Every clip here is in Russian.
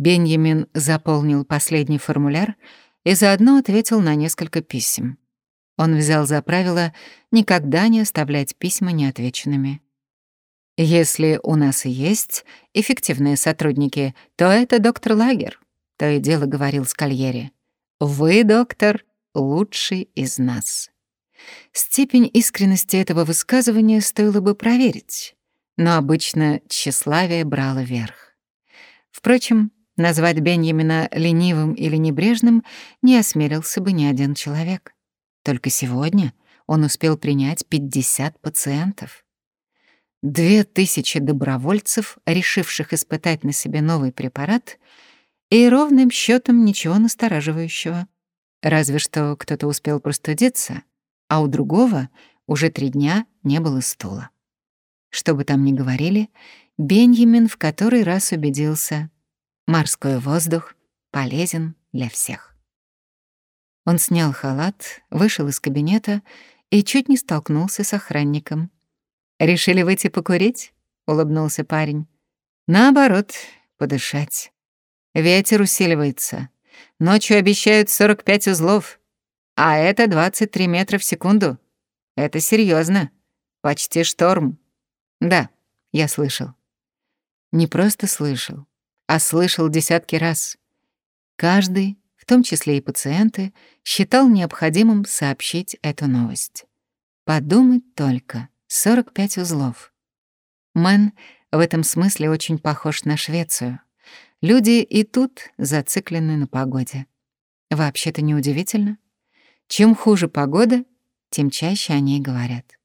Бенjamin заполнил последний формуляр и заодно ответил на несколько писем. Он взял за правило никогда не оставлять письма неотвеченными. «Если у нас есть эффективные сотрудники, то это доктор Лагер», — то и дело говорил Скальери. «Вы, доктор, лучший из нас». Степень искренности этого высказывания стоило бы проверить, но обычно тщеславие брало верх. Впрочем, назвать Беньямина ленивым или небрежным не осмелился бы ни один человек. Только сегодня он успел принять 50 пациентов. Две тысячи добровольцев, решивших испытать на себе новый препарат, и ровным счетом ничего настораживающего. Разве что кто-то успел простудиться, а у другого уже три дня не было стула. Что бы там ни говорили, Бенjamin в который раз убедился — морской воздух полезен для всех. Он снял халат, вышел из кабинета и чуть не столкнулся с охранником. «Решили выйти покурить?» — улыбнулся парень. «Наоборот, подышать. Ветер усиливается. Ночью обещают 45 узлов, а это 23 метра в секунду. Это серьезно. Почти шторм. Да, я слышал. Не просто слышал, а слышал десятки раз. Каждый том числе и пациенты, считал необходимым сообщить эту новость. Подумать только, 45 узлов. Мэн в этом смысле очень похож на Швецию. Люди и тут зациклены на погоде. Вообще-то неудивительно. Чем хуже погода, тем чаще о ней говорят.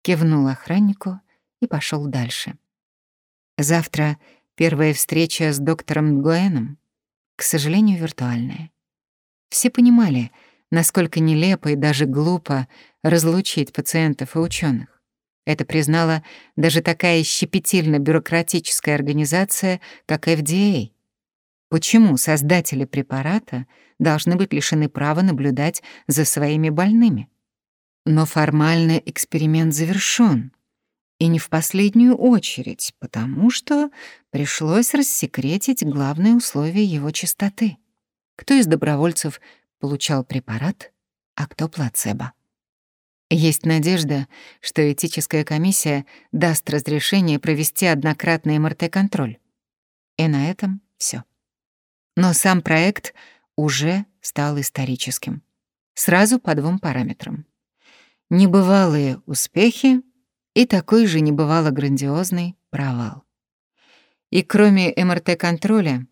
Кивнул охраннику и пошел дальше. Завтра первая встреча с доктором Гуэном к сожалению, виртуальное. Все понимали, насколько нелепо и даже глупо разлучить пациентов и ученых. Это признала даже такая щепетильно-бюрократическая организация, как FDA. Почему создатели препарата должны быть лишены права наблюдать за своими больными? Но формально эксперимент завершён. И не в последнюю очередь, потому что пришлось рассекретить главные условия его чистоты. Кто из добровольцев получал препарат, а кто плацебо. Есть надежда, что этическая комиссия даст разрешение провести однократный МРТ-контроль. И на этом все. Но сам проект уже стал историческим. Сразу по двум параметрам. Небывалые успехи и такой же небывало грандиозный провал. И кроме МРТ-контроля,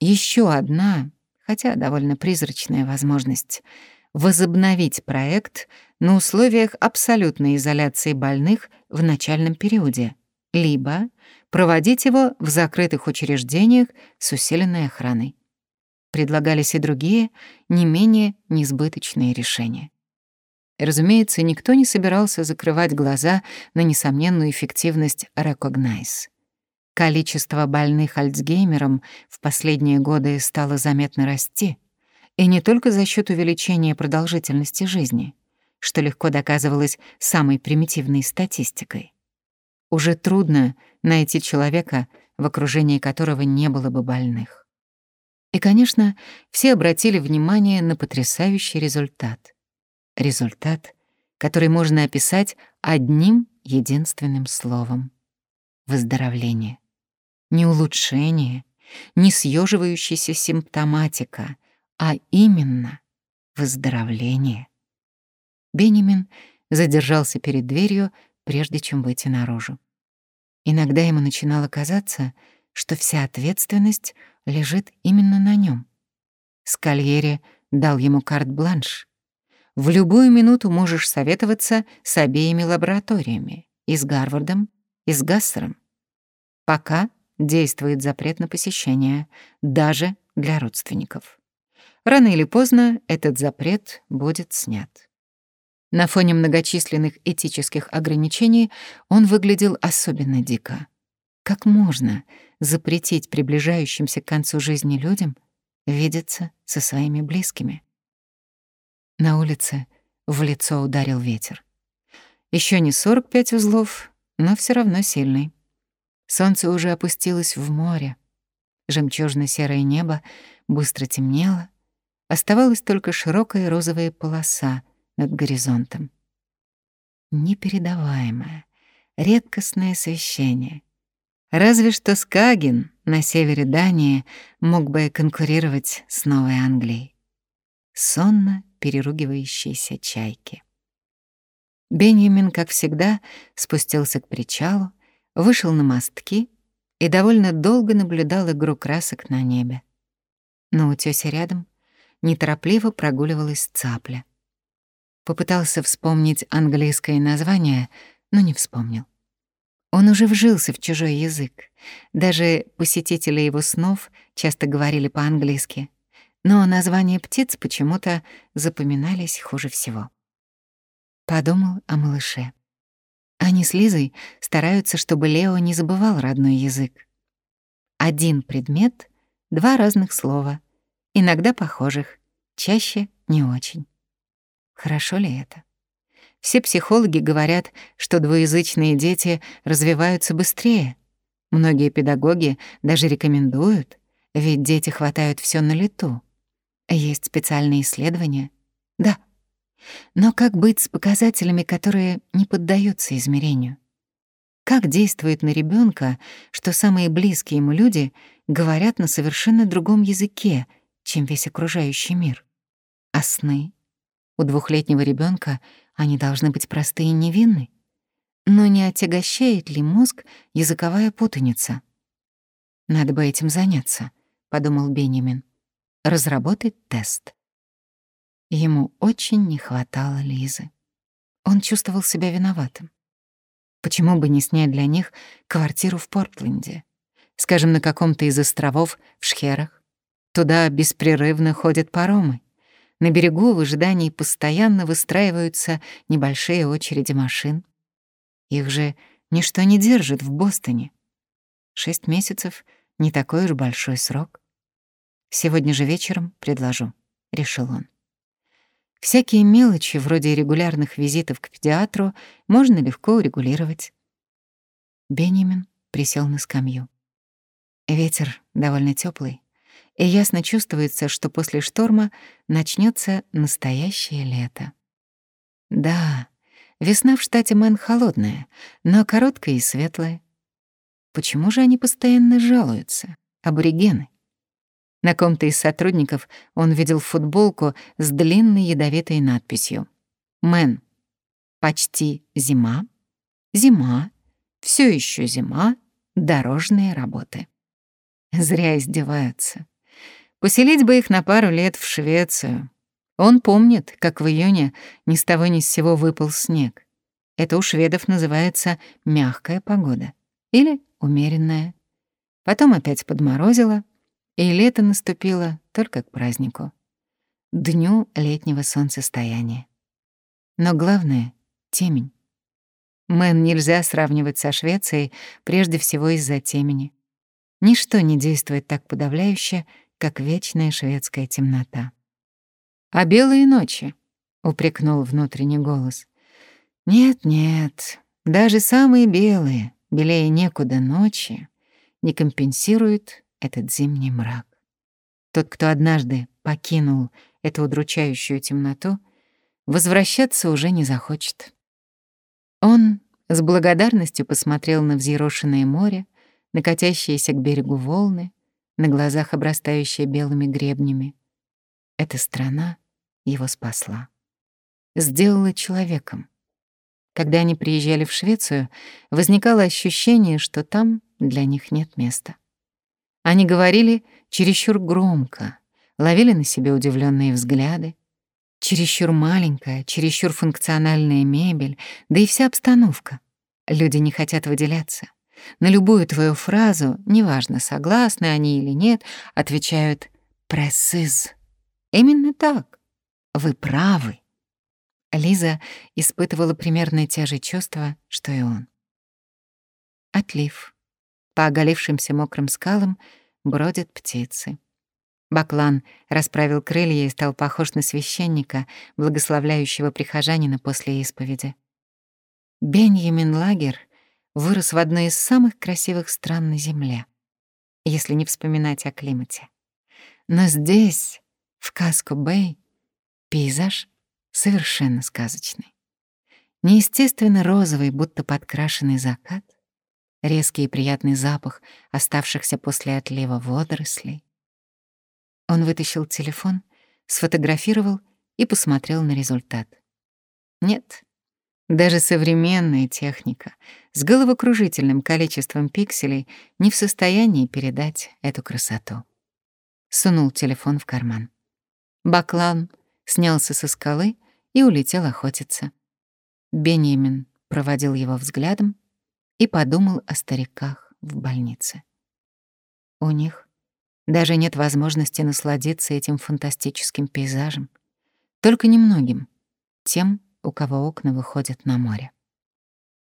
еще одна, хотя довольно призрачная возможность — возобновить проект на условиях абсолютной изоляции больных в начальном периоде, либо проводить его в закрытых учреждениях с усиленной охраной. Предлагались и другие, не менее несбыточные решения. Разумеется, никто не собирался закрывать глаза на несомненную эффективность Recognize. Количество больных Альцгеймером в последние годы стало заметно расти, и не только за счет увеличения продолжительности жизни, что легко доказывалось самой примитивной статистикой. Уже трудно найти человека, в окружении которого не было бы больных. И, конечно, все обратили внимание на потрясающий результат — Результат, который можно описать одним единственным словом — выздоровление. Не улучшение, не съеживающаяся симптоматика, а именно выздоровление. Бенемин задержался перед дверью, прежде чем выйти наружу. Иногда ему начинало казаться, что вся ответственность лежит именно на нем. Скальери дал ему карт-бланш. В любую минуту можешь советоваться с обеими лабораториями, и с Гарвардом, и с Гассером. Пока действует запрет на посещение, даже для родственников. Рано или поздно этот запрет будет снят. На фоне многочисленных этических ограничений он выглядел особенно дико. Как можно запретить приближающимся к концу жизни людям видеться со своими близкими? На улице в лицо ударил ветер. Еще не 45 узлов, но все равно сильный. Солнце уже опустилось в море. Жемчужно-серое небо быстро темнело, оставалась только широкая розовая полоса над горизонтом. Непередаваемое, редкостное освещение. Разве что Скаген на севере Дании мог бы конкурировать с Новой Англией. Сонно переругивающиеся чайки. Бенjamin, как всегда, спустился к причалу, вышел на мостки и довольно долго наблюдал игру красок на небе. На утёсе рядом неторопливо прогуливалась цапля. Попытался вспомнить английское название, но не вспомнил. Он уже вжился в чужой язык. Даже посетители его снов часто говорили по-английски, но названия птиц почему-то запоминались хуже всего. Подумал о малыше. Они с Лизой стараются, чтобы Лео не забывал родной язык. Один предмет, два разных слова, иногда похожих, чаще не очень. Хорошо ли это? Все психологи говорят, что двуязычные дети развиваются быстрее. Многие педагоги даже рекомендуют, ведь дети хватают все на лету. Есть специальные исследования. Да, но как быть с показателями, которые не поддаются измерению? Как действует на ребенка, что самые близкие ему люди говорят на совершенно другом языке, чем весь окружающий мир? А сны? У двухлетнего ребенка они должны быть простые и невинны. Но не отягощает ли мозг языковая путаница? «Надо бы этим заняться», — подумал Бенjamin. «Разработать тест». Ему очень не хватало Лизы. Он чувствовал себя виноватым. Почему бы не снять для них квартиру в Портленде? Скажем, на каком-то из островов в Шхерах. Туда беспрерывно ходят паромы. На берегу в ожидании постоянно выстраиваются небольшие очереди машин. Их же ничто не держит в Бостоне. Шесть месяцев — не такой уж большой срок. Сегодня же вечером предложу, — решил он. Всякие мелочи, вроде регулярных визитов к педиатру, можно легко урегулировать. Бенjamin присел на скамью. Ветер довольно теплый, и ясно чувствуется, что после шторма начнется настоящее лето. Да, весна в штате Мэн холодная, но короткая и светлая. Почему же они постоянно жалуются, аборигены? На ком-то из сотрудников он видел футболку с длинной ядовитой надписью. «Мэн. Почти зима. Зима. Все еще зима. Дорожные работы». Зря издеваются. Поселить бы их на пару лет в Швецию. Он помнит, как в июне ни с того ни с сего выпал снег. Это у шведов называется мягкая погода или умеренная. Потом опять подморозило, и лето наступило только к празднику, дню летнего солнцестояния. Но главное — темень. Мэн нельзя сравнивать со Швецией прежде всего из-за темени. Ничто не действует так подавляюще, как вечная шведская темнота. «А белые ночи?» — упрекнул внутренний голос. «Нет-нет, даже самые белые, белее некуда ночи, не компенсируют этот зимний мрак. Тот, кто однажды покинул эту удручающую темноту, возвращаться уже не захочет. Он с благодарностью посмотрел на взъерошенное море, на катящиеся к берегу волны, на глазах обрастающие белыми гребнями. Эта страна его спасла. Сделала человеком. Когда они приезжали в Швецию, возникало ощущение, что там для них нет места. Они говорили чересчур громко, ловили на себе удивленные взгляды. Чересчур маленькая, чересчур функциональная мебель, да и вся обстановка. Люди не хотят выделяться. На любую твою фразу, неважно, согласны они или нет, отвечают «пресыз». Именно так. Вы правы. Лиза испытывала примерно те же чувства, что и он. Отлив. По оголившимся мокрым скалам бродят птицы. Баклан расправил крылья и стал похож на священника, благословляющего прихожанина после исповеди. Беньямин Лагер вырос в одной из самых красивых стран на Земле. если не вспоминать о климате. Но здесь, в Каско-Бэй, пейзаж совершенно сказочный. Неестественно розовый, будто подкрашенный закат, резкий и приятный запах оставшихся после отлива водорослей. Он вытащил телефон, сфотографировал и посмотрел на результат. Нет, даже современная техника с головокружительным количеством пикселей не в состоянии передать эту красоту. Сунул телефон в карман. Баклан снялся со скалы и улетел охотиться. Бенjamin проводил его взглядом и подумал о стариках в больнице. У них даже нет возможности насладиться этим фантастическим пейзажем. Только немногим, тем, у кого окна выходят на море.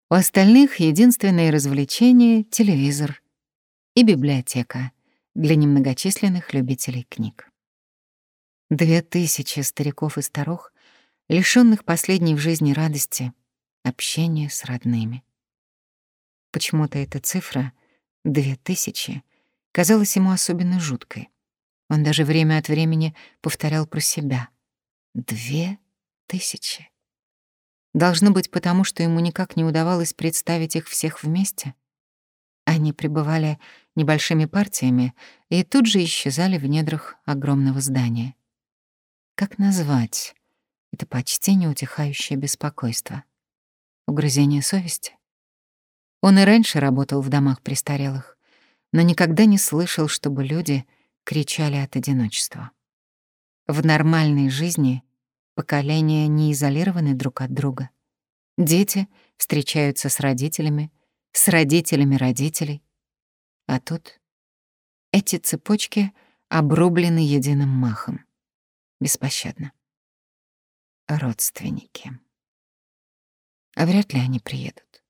У остальных единственное развлечение — телевизор и библиотека для немногочисленных любителей книг. Две тысячи стариков и старух, лишённых последней в жизни радости, общения с родными. Почему-то эта цифра — две тысячи — казалась ему особенно жуткой. Он даже время от времени повторял про себя. Две тысячи. Должно быть потому, что ему никак не удавалось представить их всех вместе. Они пребывали небольшими партиями и тут же исчезали в недрах огромного здания. Как назвать это почти неутихающее беспокойство? Угрызение совести? Он и раньше работал в домах престарелых, но никогда не слышал, чтобы люди кричали от одиночества. В нормальной жизни Поколения не изолированы друг от друга. Дети встречаются с родителями, с родителями родителей. А тут эти цепочки обрублены единым махом. Беспощадно. Родственники. А вряд ли они приедут.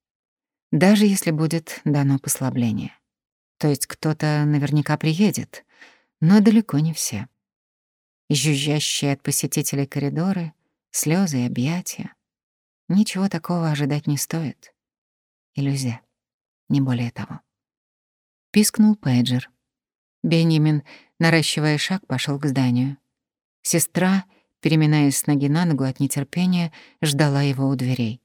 Даже если будет дано послабление. То есть кто-то наверняка приедет, но далеко не все жужжащие от посетителей коридоры, слезы и объятия. Ничего такого ожидать не стоит. Иллюзия, не более того. Пискнул пейджер. Бенjamin, наращивая шаг, пошел к зданию. Сестра, переминаясь с ноги на ногу от нетерпения, ждала его у дверей.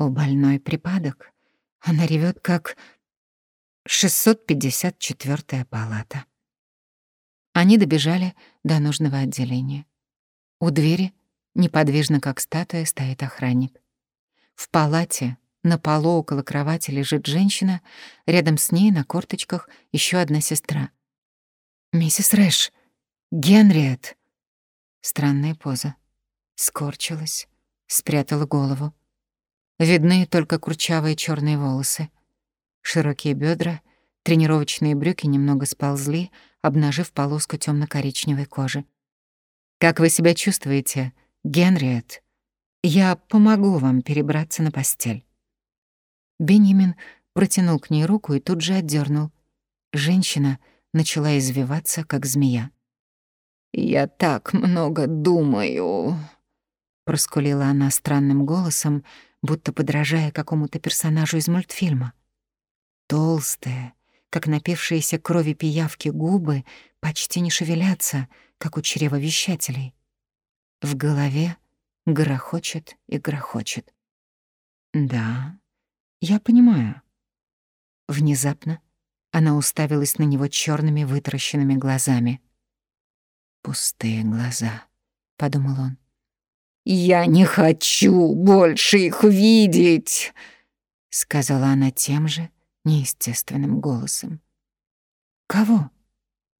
У больной припадок. Она ревет как 654-я палата. Они добежали до нужного отделения. У двери, неподвижно как статуя, стоит охранник. В палате, на полу около кровати лежит женщина, рядом с ней на корточках еще одна сестра. «Миссис Рэш! Генриет!» Странная поза. Скорчилась, спрятала голову. Видны только курчавые черные волосы. Широкие бедра, тренировочные брюки немного сползли, обнажив полоску темно коричневой кожи. «Как вы себя чувствуете, Генриет? Я помогу вам перебраться на постель». Бенjamin протянул к ней руку и тут же отдернул. Женщина начала извиваться, как змея. «Я так много думаю», — проскулила она странным голосом, будто подражая какому-то персонажу из мультфильма. Толстая, как напившиеся крови пиявки губы почти не шевелятся, как у чревовещателей. В голове грохочет и грохочет. «Да, я понимаю». Внезапно она уставилась на него черными вытаращенными глазами. «Пустые глаза», — подумал он. «Я не хочу больше их видеть», — сказала она тем же, неестественным голосом. «Кого?»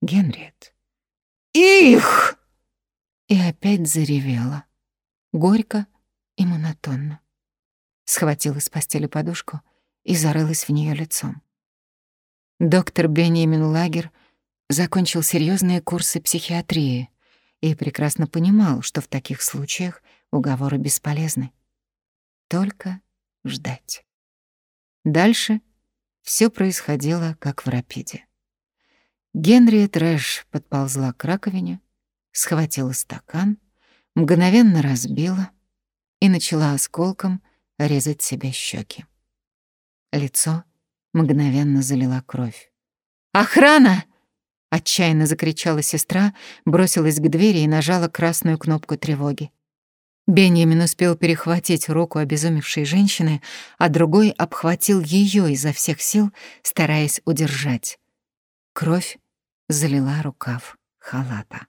«Генриет». «Их!» И опять заревела. Горько и монотонно. Схватила с постели подушку и зарылась в нее лицом. Доктор Бенjamin Лагер закончил серьезные курсы психиатрии и прекрасно понимал, что в таких случаях уговоры бесполезны. Только ждать. Дальше все происходило как в рапиде. Генри Трэш подползла к раковине, схватила стакан, мгновенно разбила и начала осколком резать себе щеки. Лицо мгновенно залила кровь. «Охрана!» — отчаянно закричала сестра, бросилась к двери и нажала красную кнопку тревоги. Бенjamin успел перехватить руку обезумевшей женщины, а другой обхватил ее изо всех сил, стараясь удержать. Кровь залила рукав халата.